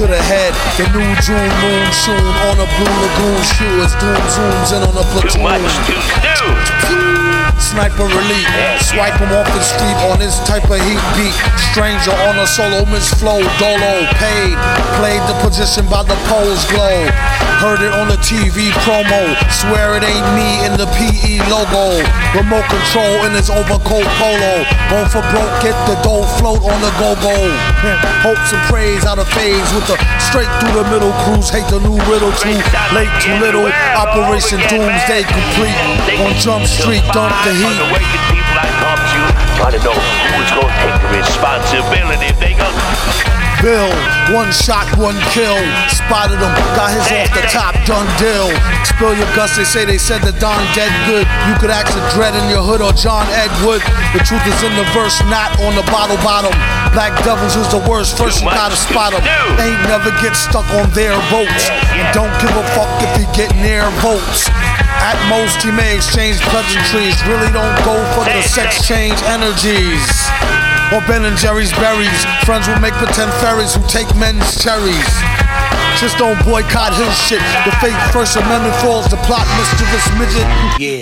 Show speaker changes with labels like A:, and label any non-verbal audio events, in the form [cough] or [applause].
A: To the
B: head, the new June moon soon on a blue lagoon shoe as doom zooms in on a
A: Too
B: platoon.
A: much to do.
B: Sniper elite, swipe him off the street on this type of heat beat. Stranger on a solo, Miss Flow, Dolo, paid. Played the position by the pole's glow. Heard it on the TV promo. Swear it ain't me in the PE logo. Remote control in his overcoat polo. Going for broke, get the dough float on the go go. [laughs] Hopes and praise out of phase with the straight through the middle cruise. Hate the new riddle too late, too little. Operation Doomsday complete. On Jump Street, dump the
A: the
B: heat.
A: people I come to, trying to know who's gonna take the responsibility if they go.
B: Bill, one shot, one kill. Spotted him, got his off the top, done deal. Spill your guts, they say they said the Don dead good. You could ask a dread in your hood or John Edward. The truth is in the verse, not on the bottle bottom. Black Devils is the worst, first you gotta spot them. Ain't never get stuck on their votes. And don't give a fuck if he get near votes. At most, he may exchange pleasantries. Really don't go for the sex change energies. Or Ben and Jerry's berries. Friends will make pretend fairies who take men's cherries. Just don't boycott his shit. The fake First Amendment falls, the plot mischievous midget. Yeah.